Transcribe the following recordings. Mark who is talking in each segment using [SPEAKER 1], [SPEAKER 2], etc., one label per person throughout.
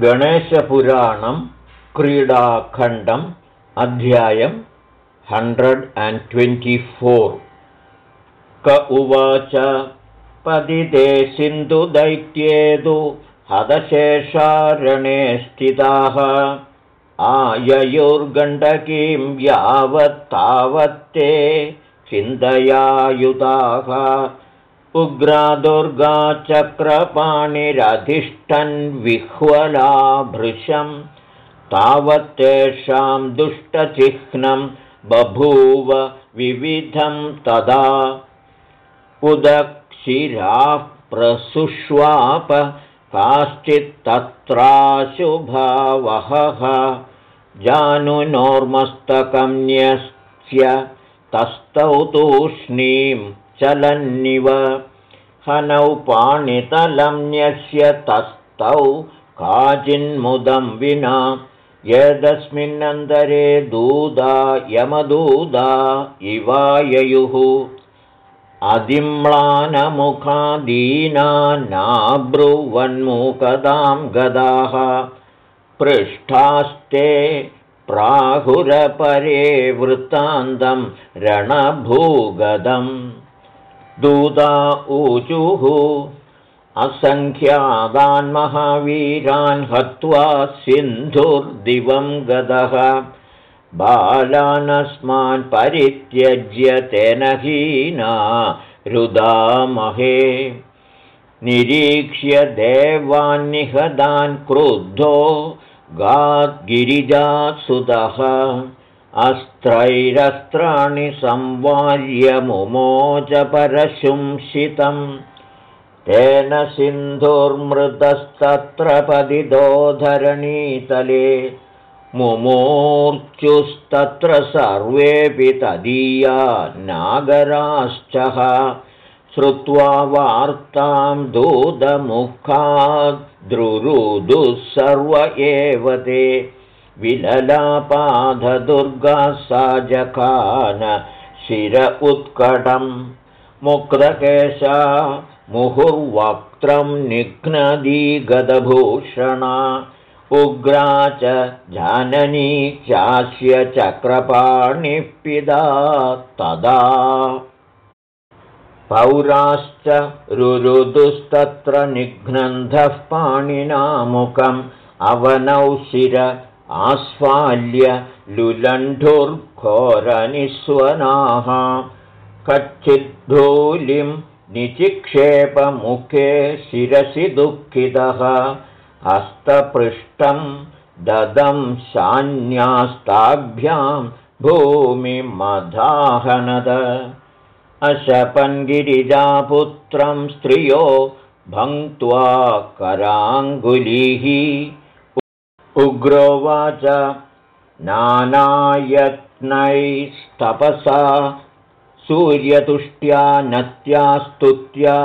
[SPEAKER 1] गणेशपुराणं क्रीडाखण्डम् अध्यायं hundred and twenty-four. क उवाच पदिते सिन्धुदैत्येदु हदशेषारणे स्थिताः आययुर्गण्डकीं यावत्तावत्ते चिन्तयायुताः उग्रा दुर्गा चक्रपाणिरधिष्ठन् विह्वला भृशं तावत्तेषां दुष्टचिह्नं बभूव विविधं तदा उदक्षिराः प्रसुष्वाप काश्चित्तत्राशुभावहः जानुनोर्मस्तकन्यस्य तस्थौ तूष्णीं चलन्निव। हनौ पाणितलम्न्यस्य तस्थौ काचिन्मुदं विना। यदस्मिन्नन्तरे दूदा यमदूदा इवाययुः। अधिम्लानमुखादीना नाब्रुवन्मुखदां गदाः। पृष्ठास्ते प्राहुरपरे वृत्तान्तं रणभूगदम् दूता ऊचुः। असङ्ख्यादान्महावीरान् हत्वा सिन्धुर्दिवं गदः। बालानस्मान् परित्यज्य तेन हीना रुदामहे। निरीक्ष्य देवान्निहदान् क्रुद्धो गाद्गिरिजासुतः अस्त्रैरस्त्राणि संवार्यमुमोच परशुंसितं तेन सिन्धुर्मृतस्तत्र पदिदोधरणीतले मुमूर्चुस्तत्र सर्वेऽपि तदीया नागराश्चः। श्रुत्वा वार्तां दूतमुखाद्रुरुदुः सर्व एव ते विललापाधदुर्गा सा जखान शिर उत्कटं मुक्तकेशा मुहुर्वक्त्रं निघ्नदी गदभूषणा उग्रा च जाननी चास्य चक्रपाणिः पिदा तदा। पौराश्च रुरुदुस्तत्र निघ्नन्धः पाणिनामुखम् अवनौ शिर आस्फाल्य लुलण्ढुर्घोरनिस्वनाः कच्चिद्धूलिं निचिक्षेपमुखे शिरसि दुःखितः। हस्तपृष्ठं ददं शान्यास्ताभ्यां भूमिमधाहनद। अशपन्गिरिजापुत्रं स्त्रियो भङ्क्त्वा कराङ्गुलीः उग्रोवाच नानायत्नैस्तपसा सूर्यतुष्ट्या नत्या स्तुत्या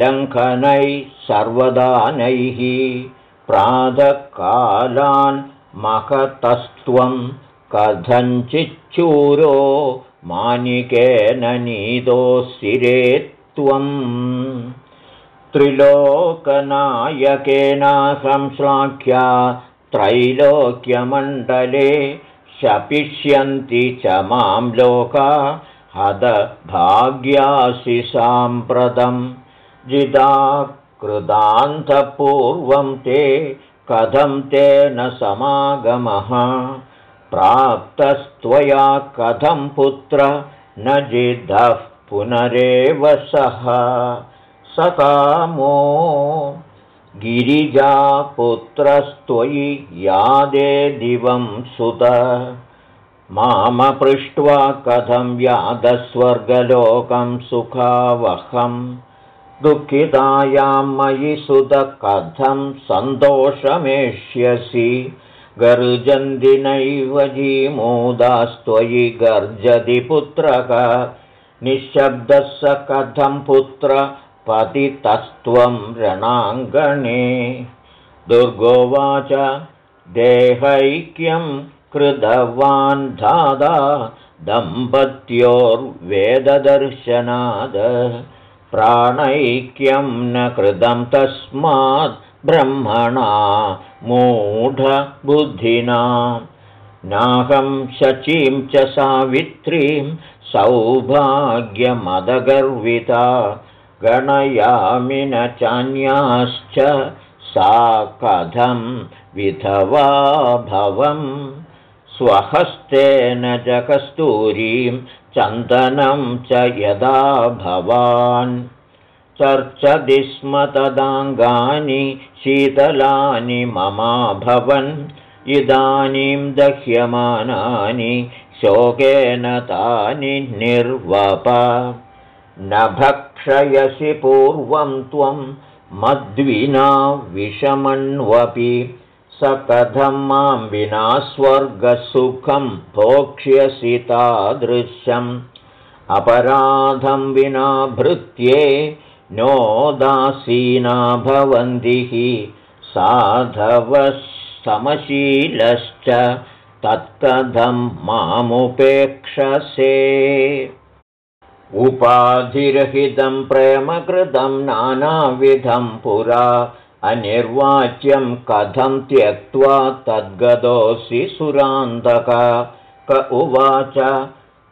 [SPEAKER 1] लङ्घनैः सर्वदानैः प्रातःकालान् महतस्त्वं कथञ्चिच्चूरो मानिकेन नीतोऽसिरे त्वम् त्रिलोकनायकेनाहं श्लाघ्या त्रैलोक्यमण्डले शपिष्यन्ति च मां लोका हदभाग्यासि साम्प्रतम् जिदा कृदान्तपूर्वं ते कथं तेन समागमः? प्राप्तस्त्वया कथं पुत्र? न जिद्धः पुनरेव सः। सकामो गिरिजापुत्रस्त्वयि यादे दिवं सुत। मामपृष्ट्वा कथं यादस्वर्गलोकं सुखावहम् दुःखितायां मयि सुत कथं सन्तोषमेष्यसि। गर्जन्दिनैव जीमोदास्त्वयि गर्जति पुत्रक निःशब्दः स कथं पुत्र पतितस्त्वं रणाङ्गणे। दुर्गोवाच देहैक्यं कृतवान् धादा दम्पत्योर्वेददर्शनाद। प्राणैक्यं न कृतं तस्मात् ब्रह्मणा मूढबुद्धिना। नाहं शचीं च सावित्रीं सौभाग्यमदगर्विता गणयामि न चान्याश्च सा कथं विधवा भवम्? स्वहस्तेन च कस्तूरीं चन्दनं च यदा भवान्। चर्चति स्म तदाङ्गानि शीतलानि ममाभवन्। इदानीं दह्यमानानि शोकेन तानि निर्वप। न भक्षयसि पूर्वं त्वं मद्विना विषमन्वपि स कथं मां विना स्वर्गसुखं भोक्ष्यसि तादृशम् अपराधं विना भृत्ये नोदासीना भवन्ति हि साधवः समशीलश्च तत्कथं मामुपेक्षसे उपाधिरहितं प्रेमकृतं नानाविधं पुरा अनिर्वाच्यं कथं त्यक्त्वा तद्गतोऽसि सुरान्तक। क उवाच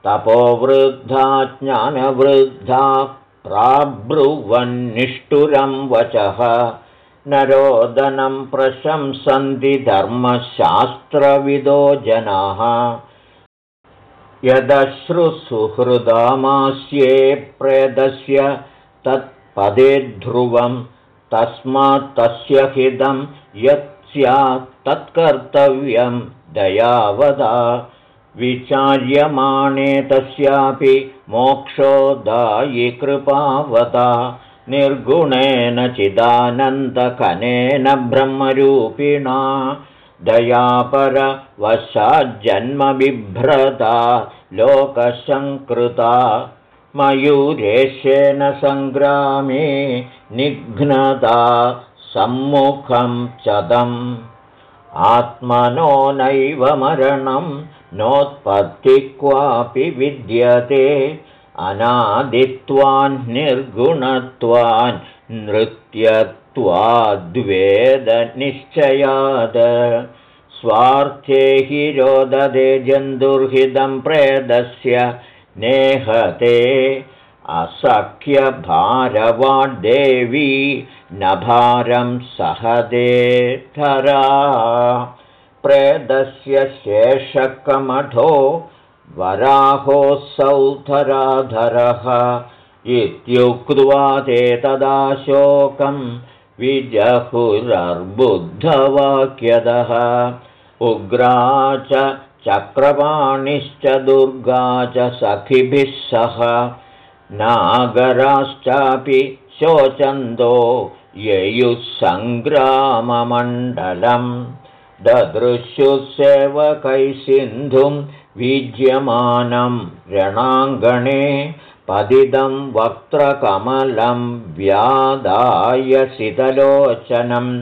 [SPEAKER 1] तपोवृद्धा ज्ञानवृद्धा प्राब्रुवन्निष्ठुरं वचः। नरोदनं प्रशंसन्ति धर्मशास्त्रविदो जनाः यदश्रुसुहृदामास्ये प्रेदस्य तत्पदे ध्रुवम् तस्मात् तस्य हितं यत् स्यात् तत्कर्तव्यं दयावदा। विचार्यमाणे तस्यापि मोक्षोदायि कृपावदा। निर्गुणेन चिदानन्दकनेन ब्रह्मरूपिणा दयापरवशाज्जन्मबिभ्रता लोकसङ्कृता मयूरेशेन सङ्ग्रामे निघ्नता सम्मुखं चदम् आत्मनो नैव मरणं नोत्पत्ति क्वापि विद्यते अनादित्वान्निर्गुणत्वान् नृत्यत्वाद्वेदनिश्चयात् स्वार्थे हि रोदते जन्तुर्हितं प्रेदस्य नेहते। असख्यभारवाड्देवी न भारं सहदेधरा प्रेदस्य शेषकमठो वराहोऽसौधराधरः इत्युक्त्वा ते तदा शोकं विजहुरर्बुद्धवाक्यदः उग्रा च चक्रपाणिश्च दुर्गा च सखिभिः सह। नागराश्चापि शोचन्दो ययुः सङ्ग्राममण्डलम् ददृश्युसेवकैः सिन्धुं वीज्यमानं रणाङ्गणे पदिदं वक्त्रकमलं व्यादाय शीतलोचनम्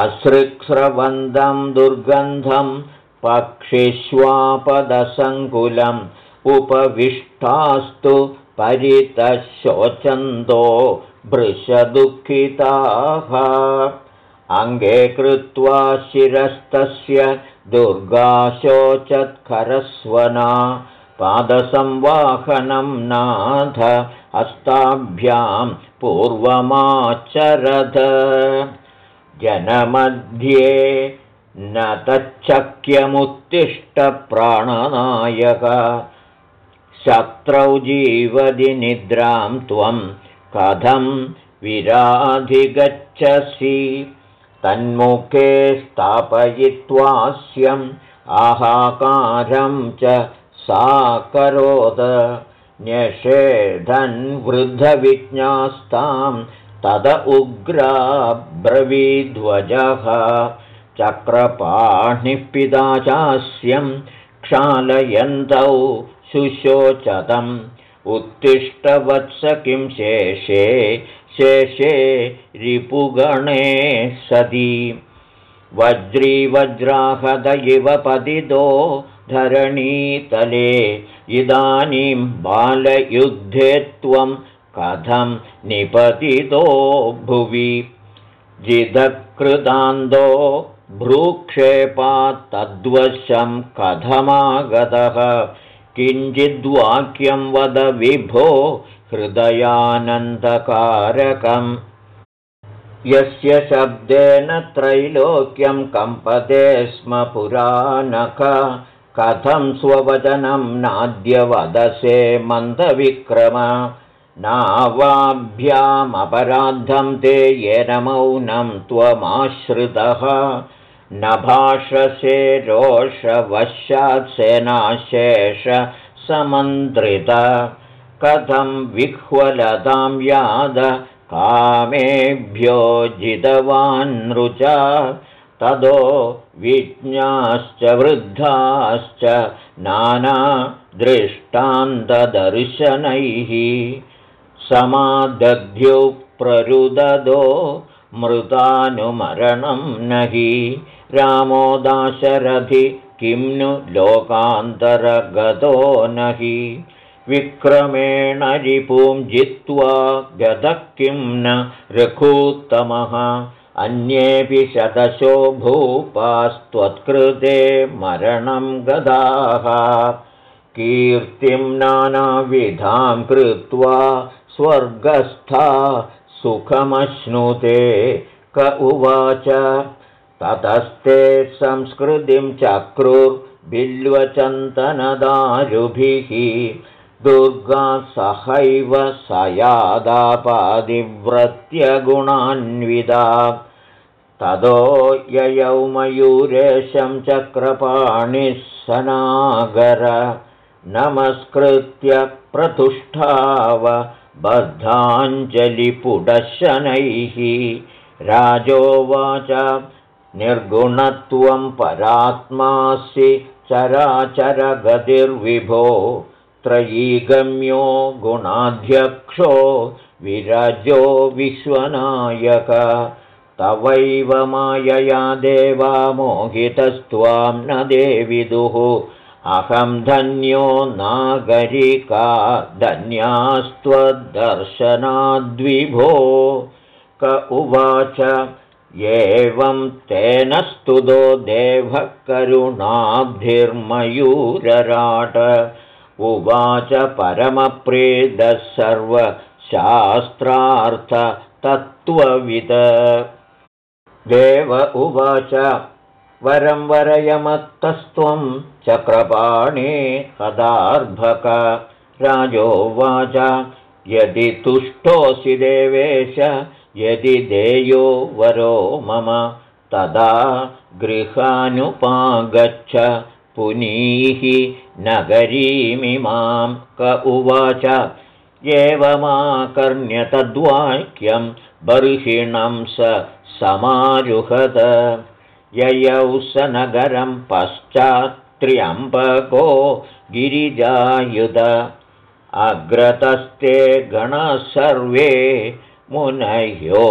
[SPEAKER 1] असृक्स्रवन्दं दुर्गन्धं पक्षिष्वापदसङ्कुलम् उपविष्टास्तु परितः शोचन्तो भृशदुःखिताः अङ्गे कृत्वा शिरस्तस्य दुर्गाशोचत्करस्वना पादसंवाहनं नाथ हस्ताभ्यां पूर्वमाचरद जनमध्ये न तच्छक्यमुत्तिष्ठप्राणनायक शत्रौ जीवति निद्रां त्वं कथं विराधिगच्छसि। तन्मुखे स्थापयित्वास्यम् आहाकारं च सा करोद न्यषेधन्वृद्धविज्ञास्तां तद उग्राब्रवीध्वजः चक्रपाणिः चास्यं क्षालयन्तौ शुशोचतम् उत्तिष्ठवत्स किं शेषे शेषे रिपुगणे सति वज्रीवज्राहद इव पतितो धरणीतले इदानीं बालयुद्धे त्वं कथं निपतितो भुवि। जिदकृदान्तो भ्रूक्षेपात् तद्वशं कथमागतः। किञ्चिद्वाक्यं वद विभो हृदयानन्दकारकम् यस्य शब्देन त्रैलोक्यं कम्पते स्म पुराणक। कथं स्ववचनं नाद्य वदसे मन्दविक्रम। नावाभ्यामपराद्धं ते येन मौनं त्वमाश्रितः। न भाषसे रोषवशात्सेनाशेष समन्त्रित। कथं विह्वलतां याद कामेभ्यो जितवान्नृच तदो विज्ञाश्च वृद्धाश्च नानादृष्टान्तदर्शनैः। समादध्युप्ररुददो मृतानुमरणं न हि रामो दाशरथि किं नु लोकान्तरगतो न हि विक्रमेण रिपुं जित्वा गतः किं न रघूत्तमः। अन्येऽपि शतशो भूपास्त्वत्कृते मरणं गदाः। कीर्तिं नानाविधां कृत्वा स्वर्गस्था सुखमश्नुते क उवाच। ततस्ते संस्कृतिं चक्रुर्बिल्वचन्तनदारुभिः दुर्गा सहैव स यादापादिव्रत्यगुणान्विता तदो ययौ मयूरेशं चक्रपाणिः सनागर नमस्कृत्य प्रतुष्ठाव बद्धाञ्जलिपुडशनैः। राजोवाच निर्गुणत्वं परात्मासि चराचरगतिर्विभो त्रयीगम्यो गुणाध्यक्षो विरजो विश्वनायक। तवैव मायया देवा मोहितस्त्वां न देविदुः। अहं धन्यो नागरिका धन्यास्त्वद्दर्शनाद्विभो क उवाच एवं तेन स्तुतो देवः करुणाब्धिर्मयूरराट उवाच परमप्रेदः सर्वशास्त्रार्थतत्त्वविद देव उवाच वरं वरयमत्तस्त्वं चक्रपाणे कदार्भक राजोवाच यदि तुष्टोऽसि देवेश यदि देयो वरो मम तदा गृहानुपागच्छ पुनीः नगरीमिमां क उवाच एवमाकर्ण्यतद्वाक्यं बर्हिणं स समारुहत ययौ स नगरं पश्चात्त्र्यम्बको गिरिजायुध। अग्रतस्ते गणः सर्वे मुनह्यो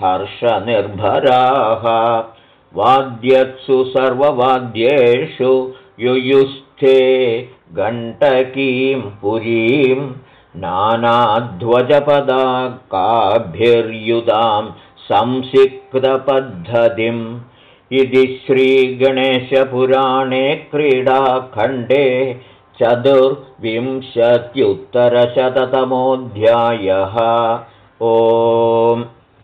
[SPEAKER 1] हर्षनिर्भराः वाद्यत्सु सर्ववाद्येषु युयुस्थे गण्डकीं पुरीं नानाध्वजपदाकाभिर्युदां संसिक्तपद्धतिम् इति श्रीगणेशपुराणे क्रीडाखण्डे चतुर्विंशत्युत्तरशततमोऽध्यायः। ओम्